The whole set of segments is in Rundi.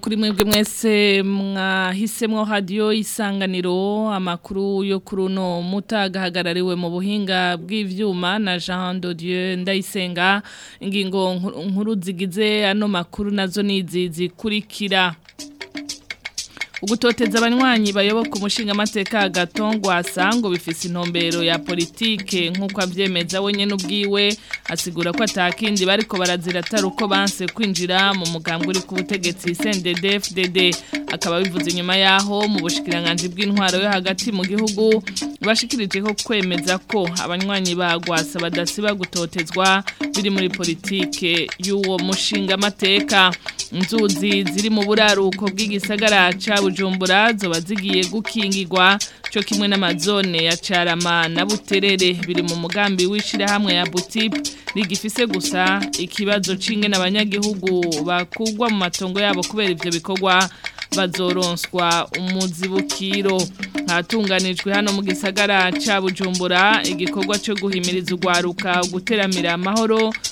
kuri mwebwe mwese mwahisemo hadiyo isanganiro amakuru yo kuri uno mutagahagarariwe mu buhinga bw'ibyuma na jean de Dieu ndayisenga ingingo nkuru zigize ano makuru nazo ni izi zikurikira ugutoteza abanywanyi bayoboka umushinga amateka gatongwa sango bifise intumbero ya politike nkuko avyemeza wenyene ubwiwe asigura ko atakindi bariko baraziratara uko banse kwinjira mu mugambwe uri ku butegetsi CNDD-FDD akaba bivuze inyuma yaho mu bushikiranganje bw'intwaro yo hagati mu gihugu bashikirije ko kwemeza ko abanywanyi bagwasa badasiba gutotezwa biri muri politike y'uwo mushinga amateka Nzuzi ziri mu buraruko bw'igisagara ca bujumbura zoba zigiye gukingirwa cyo kimwe n'amazone ya carama na buterere biri mu mugambi w'ishirahamwe ya butip rigifise gusa ikibazo c'ingene n’abanyagihugu bakugwa mu matongo yabo kubera ibyo bikorwa bazoronswa umuzibukiro hatunganijwe hano mu gisagara ca bujumbura igikorwa cyo guhimiriza urwaruka guteramira amahoro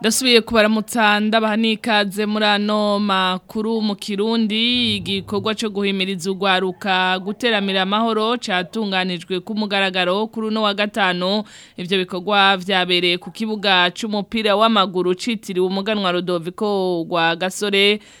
dasubiye kubaramutsa ndabaha n'ikaze muri ano makuru mu kirundi igikorwa cyo guhimiriza ugwaruka guteramira amahoro cyatunganijwe ku mugaragaro kuri uno wa gatanu ibyo bikorwa byabereye ku kibuga cy'umupira w'amaguru ucitiriwe umuganwa Rodoviko rwa gasore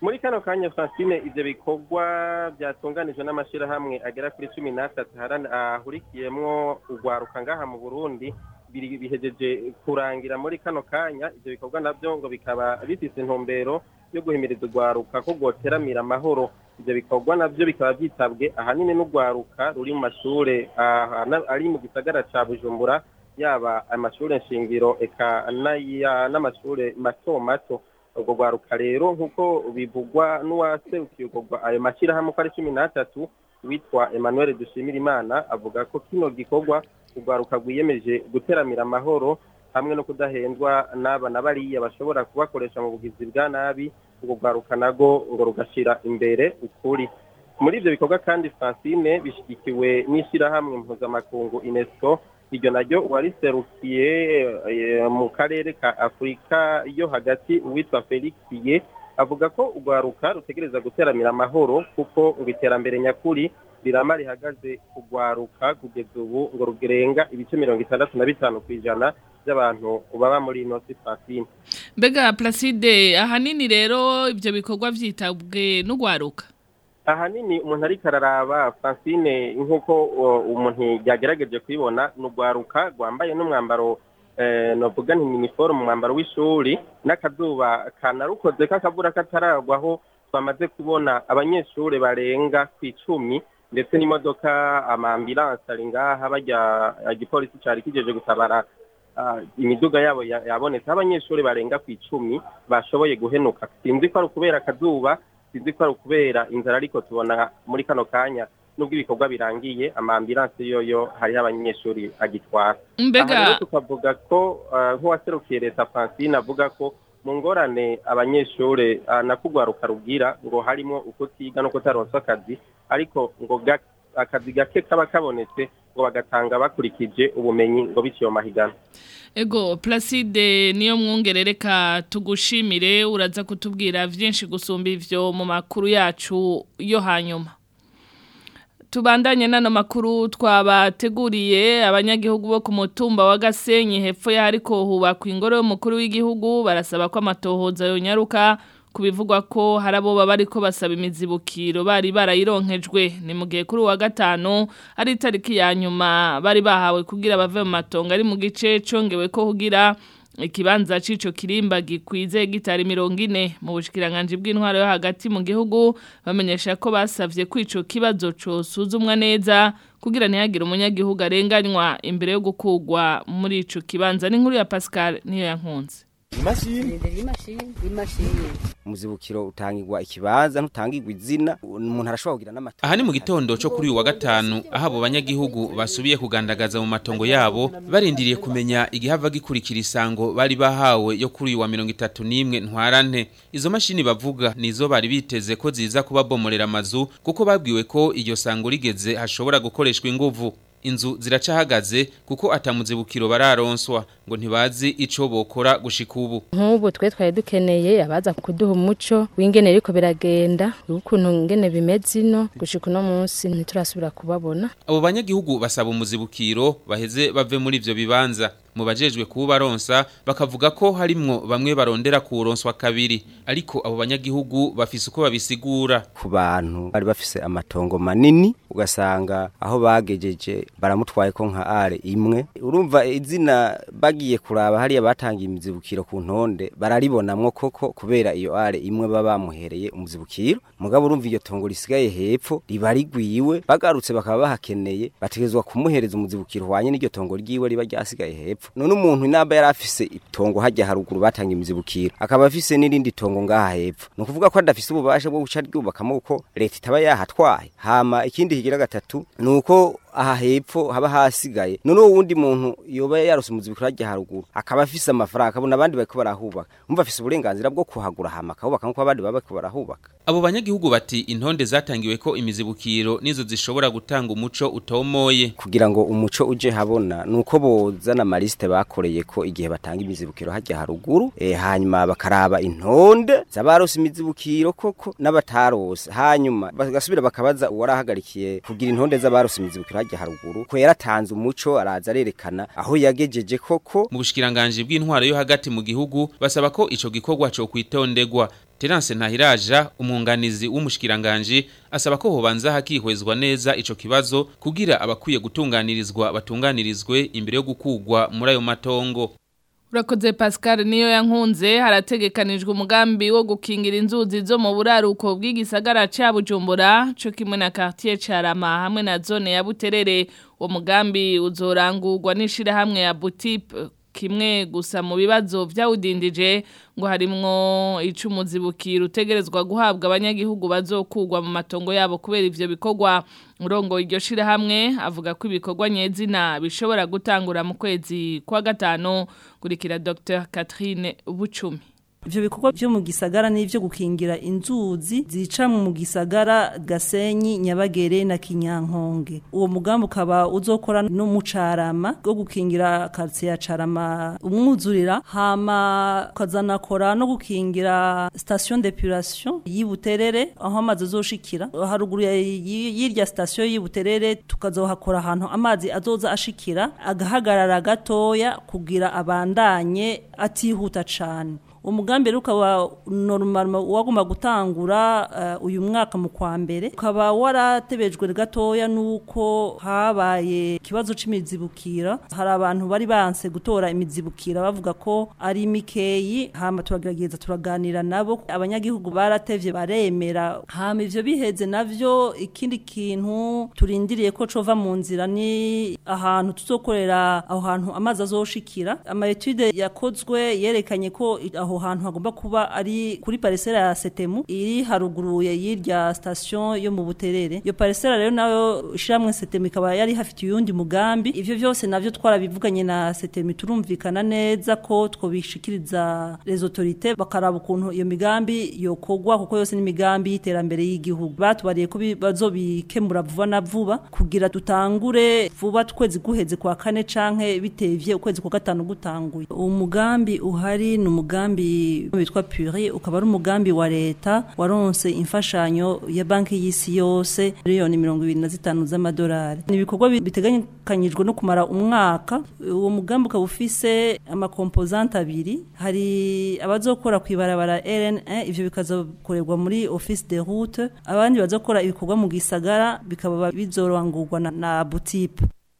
muri kano kanya francine ibyo bikorwa byatunganijwe n'amashyirahamwe agera kuri cumi n'atatu ahurikiyemo urwaruka ngaha mu burundi bihejeje kurangira muri kano kanya ibyo bikorwa nabyo ngo bikaba bifite intumbero yo guhimiriza urwaruka ko rwoteramira amahoro ibyo bikorwa nabyo bikaba byitabwe ahanini n'urwaruka ruri mu mashuri ari mu gisagara cya bujumbura yaba amashuri shingiro eka n'amashuri mato mato urwo rwaruka rero nk'uko bivugwa n'uwaserukiye urwo ayo mashyirahamwe uko ari cumi n'atatu witwa Emmanuel Dushimirimana avuga ko kino gikorwa urwaruka rwiyemeje guteramira amahoro hamwe no kudahendwa nabana na bariya bashobora kubakoresha mu bugizi bwa nabi urwo rwaruka nago ngo rugashyira imbere ukuri muri ibyo bikorwa kandi francine bishyigikiwe n'ishyirahamwe mpuzamakungu unesco iryo naryo uwariserukiye eh, mu karere ka afurika yo hagati uwitwa felixie avuga ko urwaruka rutegereza guteramira amahoro kuko ngo iterambere nyakuri rirama rihagaze kugwaruka kugeza ubu ngo rurenga ibice mirongo itandatu na bitanu ku ijana by'abantu baba muri ino sitasiyo mbega placide ahanini rero ibyo bikorwa byitabwe n'urwaruka ahanini umuntu ariko araraba francine nk'uko umuntu yagerageje kuyibona ni urwaruka rwambaye n'umwambaro eh, navuga nti uniforme umwambaro w'ishuri n'akazuba kanarukoze k'akavura kataragwaho twamaze kubona abanyeshuri barenga ku icumi ndetse n'imodoka amambilanse ari ngaha bajya igipolisi cyari kigejeje gutabara imiduga yabo yabonetse abanyeshuri barenga ku icumi bashoboye guhenuka sinzi ko ari ukubera akazuba tuzi ko ari ukubera inzara ariko tubona muri kano kanya nubwo ibikorwa birangiye amambiranse yoyo hariho abanyeshuri agitwara mbega tukavuga ko eh, nk'uwaserukiye leta francine avuga ko mu ngorane abanyeshuri eh, nakugwaruka rubwira ngo harimo ukutiga no kutaronsa akazi ariko ngo akazi gake kaba kabonetse ngo bagatanga bakurikije ubumenyi ngo bityo mahigana ego placide niyo mwongerereka tugushimire uraza kutubwira byinshi gusumba ibyo mu makuru yacu yo hanyuma tubandanye n'ano makuru twabateguriye abanyagihugu bo ku mutumba wa gasenyi hepfo y'ahari kohubakwa ingoro y'umukuru w'igihugu barasaba ko amatohoza yonyaruka kubivugwa ko Harabo abo baba ariko basaba imizibukiro bari barayironkejwe ni mu gihe kuri uwa gatanu ari itariki ya nyuma bari bahawe kugira bave mu matongo ari mu gice cyongewe ko kugira ikibanza cico kirimba gikwize gitari mirongo ine mu bushikiranganje bw'intwaro yo hagati mu gihugu bamenyesha ko basavye kwico kibazo cosuzumwa neza kugira ntihagire umunyagihugu arenganywa imbere yo gukugwa muri ico kibanza n'inkuru ya Pascal niyo yankunze imashini umuzibukiro utangirwa ikibanza ntutangirwa izina umuntu arashobora kugira n'amata aha ni mu gitondo cyo kuri uyu wa gatanu aho abo banyagihugu basubiye kugandagaza mu matongo yabo barindiriye kumenya igihava gikurikira isango bari bahawe yo kuri uyu wa mirongo itatu n'imwe ntwarante izo mashini bavuga nizo bari biteze ko ziza kubabomorera amazu kuko babwiwe ko iryo sango rigeze hashobora gukoreshwa inguvu inzu ziracahagaze kuko atamuzibukiro bararonswa ngo ntibazi ico bokora gushika ubu nk'ubu twe twari dukeneye abaza kuduha umuco w'ingene ariko biragenda ukuntu ngene bimeze ino gushika uno munsi ntiturasubira kubabona abo banyagihugu basaba umuzibukiro baheze bave muri ivyo bibanza mu bajejwe kubaronsa bakavuga ko harimo bamwe barondera kuronswa kabiri ariko abo banyagihugu bafise uko babisigura ku bantu bari bafise amatongo manini ugasanga aho bagejeje baramutwaye ko nka are imwe urumva izina bagiye kuraba hariya batangiye imizibukiro ku ntonde bararibonamwo koko kubera iyo are imwe baba bamuhereye umuzibukiro mugabo urumva iryo tongo risigaye hepfo riba rigwiwe bagarutse bakaba bahakeneye bategezwa kumuhereza umuzibukiro hwanye n'iryo tongo ryiwe riba ryasigaye hepfo none umuntu inaba yari afise itongo hajya haruguru batanga imizibukira akaba afise n'irindi tongo ngaha hepfo ni ukuvuga ko adafise ububasha bwo guca ryubakamo kuko leta itaba yahatwaye hama ikindi kigira gatatu nuko aha hepfo haba hasigaye noneho uwundi muntu yoba yarose umuzi bikurajya haruguru akaba afise amafaranga akabona abandi bariko barahubaka umva afise uburenganzira bwo kuhagura hama akahubaka nkuko abandi baba bariko barahubaka abo banyagihugu bati intonde zatangiwe ko imizibukiro nizo zishobora gutanga umuco utomoye kugira ngo umuco uje habona nuko bozana amaliste bakoreye ko igihe batanga imizibukiro hajya haruguru e, hanyuma bakaraba intonde zabarose imizibukiro koko n'abatarose hanyuma bagasubira bakabaza uwarahagarikiye kugira intonde z'abarose imizibukiro turajya haruguru kwera atanze umuco araza arerekana aho yagejeje koko mu bushikiranganje bw'intwaro yo hagati mu gihugu basaba ko ico gikorwa cyo kwitondegwa Terence Ntahiraja umwunganizi w'umushikiranganje asaba ko hobanza hakihwezwa neza ico kibazo kugira abakwiye gutunganirizwa batunganirizwe imbere yo gukugwa muri ayo matongo urakoze pascal niyo yankunze harategekanijwe umugambi wo gukingira inzuzi zo mu buraruko bw'igisagara cya bujumbura cyo kimwe na quartier Charama hamwe na zone ya buterere uwo mugambi uzorangurwa n'ishirahamwe ya butipe kimwe gusa mu bibazo byawudindije ngo harimwo icumuzibukiro utegerezwa guhabwa abanyagihugu bazokugwa mu matongo yabo kubera ivyo bikorwa murongo iryo shira hamwe avuga ko ibikorwa nyezina bishobora gutangura mu kwezi kwa gatano kurikira Dr Catherine Bucumi ivyo bikorwa byo mu gisagara n'ivyo gukingira inzuzi zica mu gisagara Gasenyi Nyabagere na Kinyankonge uwo mugambi ukaba uzokora n’umucarama mu bwo gukingira kartsi ya carama umwuzurira hama kazanakora no gukingira station depuration yibuterere aho amazi azoshikira haruguru y'irya station yibuterere tukazohakora ahantu amazi azoza ashikira agahagarara gatoya kugira abandanye atihuta cane umugambi ukaba normal wagomba gutangura eh, uyu mwaka mu kwa mbere ukaba waratebejwe gatoya nuko habaye ikibazo c'imizibukira hari abantu bari banse gutora imizibukira bavuga ko ari mikeyi hama turagerageza turaganira nabo abanyagihugu baratebye baremera hama ibyo biheze nabyo ikindi kintu turindiriye ko cova mu nzira ni ahantu tuzokorera aho hantu amazi azoshikira ama yakozwe yerekanye ko aho hantu hagomba kuba ari kuri parisera ya setemu iri haruguruye y'irya sitasiyo yo mu buterere iyo parisera rero nayo ishyirahamwe setemu ikaba yari hafitiye uyundi mugambi ibyo byose nabyo twarabivuganye na setemu turumvikana neza ko twobishikiriza Rezotorite autorités bakaraba ukuntu iyo migambi yokogwa kuko yose ni imigambi y'iterambere y'igihugu batubariye ko bazobikemura vuba na vuba kugira tutangure vuba twezi guheze kwa kane canke bitevye ukwezi kwa gatanu gutanguye umugambi uhari ni umugambi umugambi witwa puri ukaba ari umugambi wa leta waronse imfashanyo ya banki y'isi yose miliyoni mirongo ibiri na zitanu z'amadolari ni ibikorwa biteganyijwe no kumara umwaka uwo mugambi ukaba ufise amakompozante abiri hari abazokora ku ibarabara rna ibyo bikazakorerwa muri office de route abandi bazakora ibikorwa mu gisagara bikaba bizorangurwa na, na butipe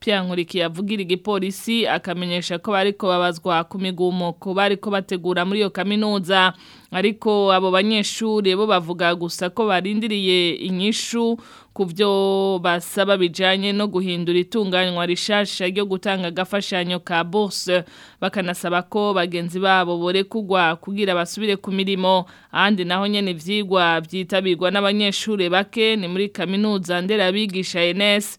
Pierre Nkurikiye avugira igipolisi akamenyesha ko bariko babazwa ku migumuko bariko bategura muri iyo kaminuza ariko abo banyeshuri bo bavuga gusa ko barindiriye inyishu ku byo basaba bijanye no guhindura itunganywa rishasha ryo gutanga agafashanyo ka boss bakanasaba ko bagenzi babo bore kugwa kugira basubire ku mirimo ahandi naho nyene ivyigwa vyitabirwa n'abanyeshuri bake ni muri kaminuza nderabigisha ENS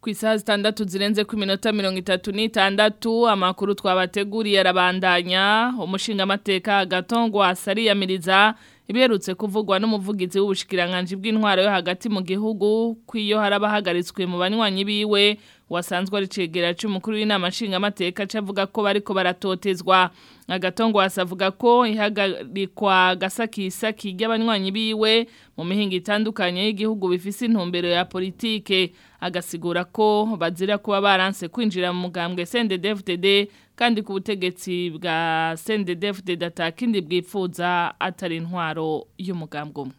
ku isaha zitandatu zirenze ku minota mirongo itatu n'itandatu amakuru twabateguriye arabandanya umushinga amateka agatongwa sariyamiriza ibiherutse kuvugwa n'umuvugizi w'ubushikiranganji bw'intwaro yo hagati mu gihugu kw'iyo haraba hagaritswe mu banywanyi biwe wasanzwe ari cy'umukuru w'inama nshingamateka cavuga ko bariko baratotezwa agatongo asavuga ko ihagarikwa gasakisa ry'abanywanyi biwe mu mihingo itandukanye y'igihugu bifise intumbero ya politike agasigura ko bazira kuba baranse kwinjira mu mugambwe SNDD-FDD kandi ku butegetsi bwa Data kindi bwipfuza atari intwaro y'umugambwe umwe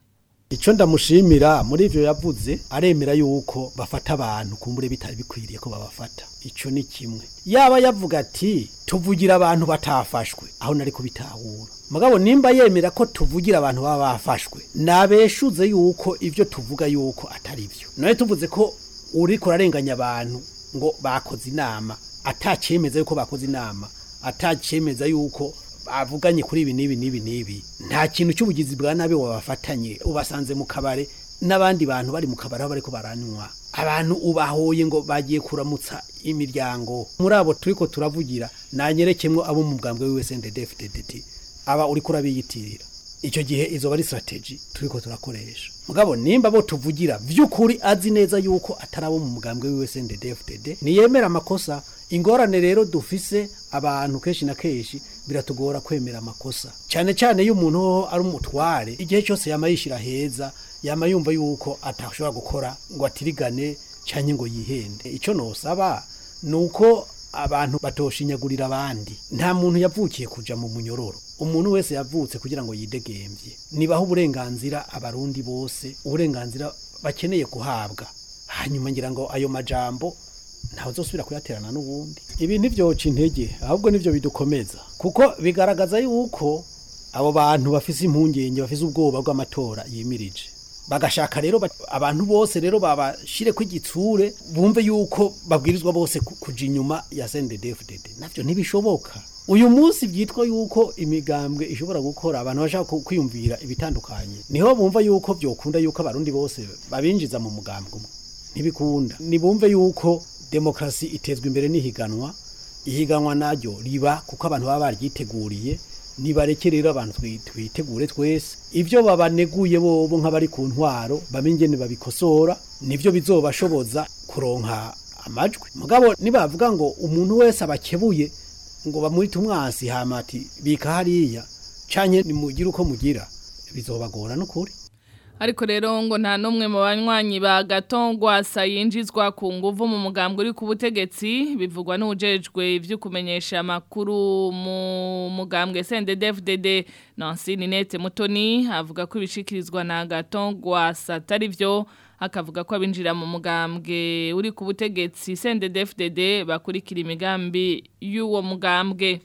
icyo ndamushimira muri ibyo yavuze aremera yuko bafata abantu kumbure bitari bikwiriye ko babafata icyo ni kimwe yaba yavuga ati tuvugira abantu batafashwe aho nari kubitahura mugabo nimba yemera ko tuvugira abantu baba bafashwe nabeshuze yuko ibyo tuvuga yuko atari byo nawe tuvuze ko uri kurarenganya abantu ngo bakoze inama atacyemeza yuko bakoze inama atacyemeza yuko bavuganye kuri ibi n'ibi n'ibi n'ibi nta kintu cy'ubugizi bwa nabi wabafatanye ubasanze mu kabare n'abandi bantu bari mu kabare aho bari ko baranywa abantu ubahoye ngo bagiye kuramutsa imiryango muri abo turi ko turavugira nanyere abo mu bwambwe w'USNDD-FDD aba uri kurabiyitirira icyo gihe izo ari sitarateji turi turakoresha mugabo nimba bo tuvugira by'ukuri azi neza yuko atari abo mu mugambwe wiwe ni yemera amakosa ingorane rero dufise abantu kenshi na kenshi biratugora kwemera amakosa cyane cyane iyo umuntu ari umutware igihe cyose yama yishyira heza yama yumva yuko atashobora gukora ngo atirigane cyangwa ngo yihende icyo nosaba nuko uko abantu batoshinyagurira abandi nta muntu yavukiye kujya mu munyororo umuntu wese yavutse kugira ngo yidegembye nibaho uburenganzira abarundi bose uburenganzira bakeneye kuhabwa hanyuma ngira ngo ayo majambo ntawe uzasubira kuyaterana n'ubundi ibi nibyo ntibyoca intege ahubwo nibyo bidukomeza kuko bigaragaza yuko abo bantu bafise impungenge bafise ubwoba bw'amatora yimirije bagashaka rero abantu bose rero babashyire ku igitsure bumve yuko babwirizwa bose kujya inyuma ya CNDD-FDD nabyo ntibishoboka uyu munsi byitwa yuko imigambwe ishobora gukora abantu bashaka kwiyumvira ibitandukanye niho bumva yuko byokunda yuko abarundi bose babinjiza mu mugambwe umwe ntibikunda nibumve yuko demokarasi itezwa imbere n'ihiganwa ihiganwa naryo riba kuko abantu baba baryiteguriye nibareke rero abantu twitegure twese ibyo babaneguye bobo nk'abari ku ntwaro bamenye babikosora nibyo bizobashoboza kuronka amajwi mugabo nibavuga ngo umuntu wese abakebuye ngo bamwite umwasi hamati bika hariya canke nimugire uko mugira bizobagora n'ukuri ariko rero ngo nta n'umwe mu banywanyi ba gatongwasa yinjizwa ku nguvu mu mugambwe uri ku butegetsi bivugwa n'ujejwe ibyo amakuru mu mugambwe SNDD-FDD Nancy Ninette Mutoni avuga ko ibishikirizwa na gatongwasa atari byo akavuga ko abinjira mu mugambwe uri ku butegetsi CNDD-FDD bakurikira imigambi y'uwo mugambwe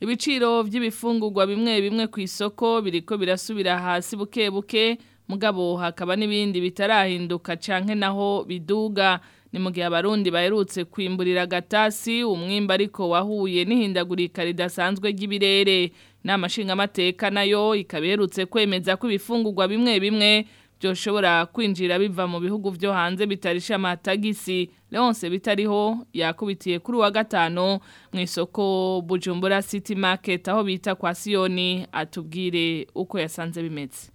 ibiciro by'ibifungurwa bimwe bimwe ku isoko biriko birasubira hasi buke buke mugabo hakaba n'ibindi bitarahinduka canke naho biduga ni mu gihe abarundi baherutse kwimburira agatasi umwimba ariko wahuye n'ihindagurika ridasanzwe ry'ibirere n'amashinga amateka nayo ikaba iherutse kwemeza ko ibifungurwa bimwe bimwe byoshobora kwinjira biva mu bihugu byo hanze bitarisha amatagisi leonce bitariho yakubitiye kuri wa gatano mu isoko bujumbura city market aho bita kwa siyoni atubwire uko yasanze bimetse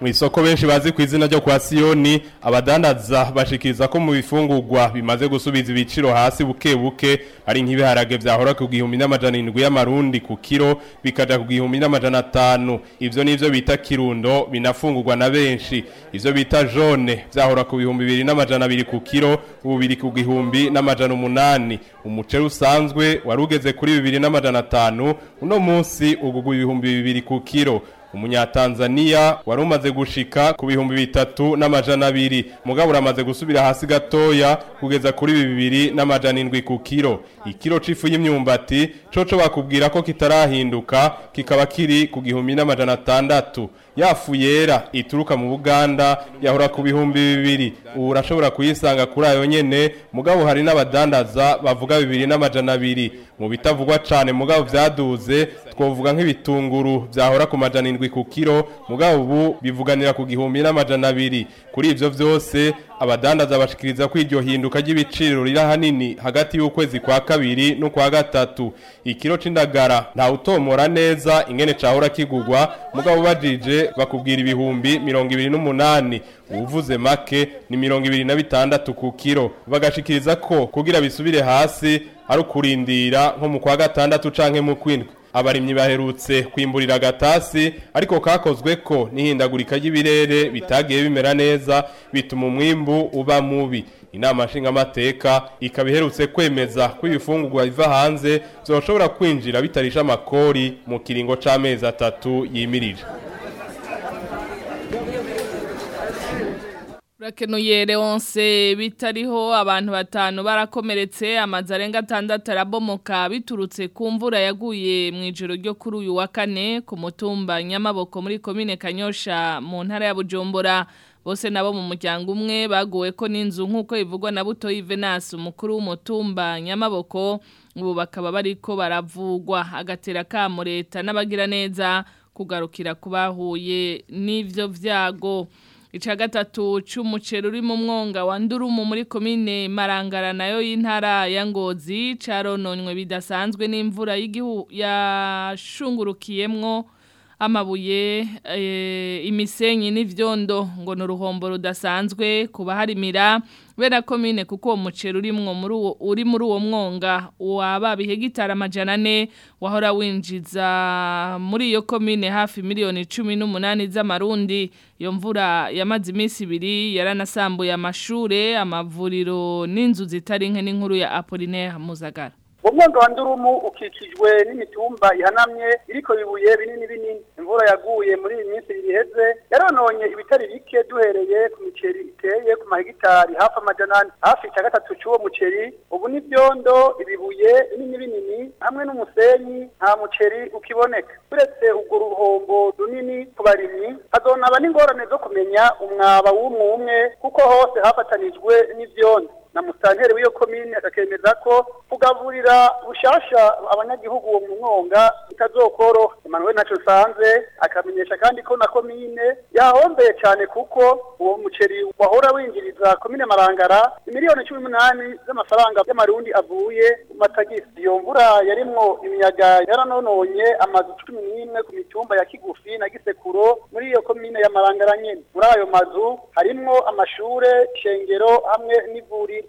mu isoko benshi bazi ku izina ryo kwa siyoni abadandaza bashikiriza ko mu bifungugwa bimaze gusubiza ibiciro hasi buke buke ari nk'ibiharage byahora ku gihumbi n'amajana indwi y'amarundi ku kiro bikaja ku gihumbi n'amajana atanu ivyo nivyo bita kirundo binafungugwa na benshi ivyo bita jone vyahora ku bihumbi bibiri n'amajana abiri ku kiro ubu biri ku gihumbi n'amajana umunani umuceri usanzwe wari ugeze kuri bibiri n'amajana atanu uno munsi ugugwa ibihumbi bibiri ku kiro umunyatanzaniya wari umaze gushika ku bihumbi bitatu n'amajana abiri mugabo uramaze gusubira hasi gatoya kugeza kuri bibiri n'amajana indwi ku kiro ikiro c'ifu y'imyumbati coco bakubwira ko kitarahinduka kikaba kiri ku gihumbi n'amajana atandatu yafu yera ituruka mu buganda yahora ku bihumbi bibiri urashobora kuyisanga kuri ayo nyene mugabo hari n'abadandaza bavuga bibiri n'amajana abiri mu bitavugwa cyane mugabo byaduze twavuga nk'ibitunguru byahora ku majana indwi ku kiro mugabo ubu bivuganira ku gihumbi n'amajana abiri kuri ibyo byose abadandaza bashikiriza ko iryo hinduka ry'ibiciro riri ahanini hagati y'ukwezi kwa kabiri no kwa gatatu ikiro cy’indagara nta utomora neza ingene cahora kigugwa mugabo ubajije bakubwira ibihumbi mirongo ibiri n'umunani uvuze make ni mirongo ibiri na bitandatu ku kiro bagashikiriza ko kugira bisubire hasi ari ukurindira nko mu kwa gatandatu canke mu kwindwi abarimyi baherutse kwimburira agatasi ariko kakozwe ko n'ihindagurika ry'ibirere bitagiye bimera neza bituma umwimbu uba mubi inama nshingamateka ikaba iherutse kwemeza ko ibifungurwa biva hanze zoshobora kwinjira bitarisha amakori mu kiringo cy'amezi atatu yimirira urakenuye Leonce bitariho abantu batanu barakomeretse amazarenga atandatu arabomoka biturutse ku mvura yaguye mu ijoro ryo kuri uyu wa kane ku mutumba nyamaboko muri komine kanyosha mu ntara ya bujumbura bose nabo mu muryango umwe baguwe ko n'inzu nk'uko bivugwa na buto Venasi umukuru w'umutumba nyamaboko ubu bakaba bariko baravugwa agatera kamo leta n'abagiraneza kugarukira kubahuye n'ivyo vyago icya gatatu cy'umuceri uri mu mwonga wa ndurumu muri komine marangara nayo y'intara ya ngozi cyarononywe bidasanzwe n'imvura yashungurukiyemwo amabuye eh, imisenyi n'ivyondo ngo ni uruhombo rudasanzwe kubaharimira bera komine kuko umuceri muceri urimwo muri uwo uri muri uwo mwonga waba bihegitara amajana ane wahora winjiza muri iyo komine hafi miliyoni cumi n'umunani z'amarundi iyo mvura yamaze iminsi ibiri yaranasambuye amashure amavuriro n'inzu zitari nke n'inkuru ya apolinaire muzagara uwo mwonga wa ndurumu ukikijwe n'imitumba ihanamye iliko bibuye binini binini imvura yaguye muri iyi minsi iriheze yarononye ibitari bike duhereye ku miceri iteye ku mahegitari hafi amajana ane hafi ica gatatu c'uwo muceri ubu n'ivyondo ibibuye binini binini hamwe n'umusenyi nta muceri ukiboneka uretse urwo ruhombo runini ku barimyi hazonaba n'ingorane zo kumenya umwaba w'umwe umwe kuko hose hafatanijwe n'ivyondo na musitanteri w'iyo komine akakemeza ko kugaburira bushasha abanyagihugu uwo mu mwonga bitazokoro Emmanuel ntaco nsanze akamenyesha kandi ko na komine yahombeye cyane kuko uwo muceri wahora winjiriza komine marangara miliyoni cumi n'umunani z'amafaranga y'amarundi avuye mu matagisi iyo mvura yarimwo imiyaga yaranononye amazu cumi ku mitumba ya kigufi na gisekuro muri iyo komine ya marangara nyene muri ayo mazu harimo amashure shengero hamwe n'ivuriro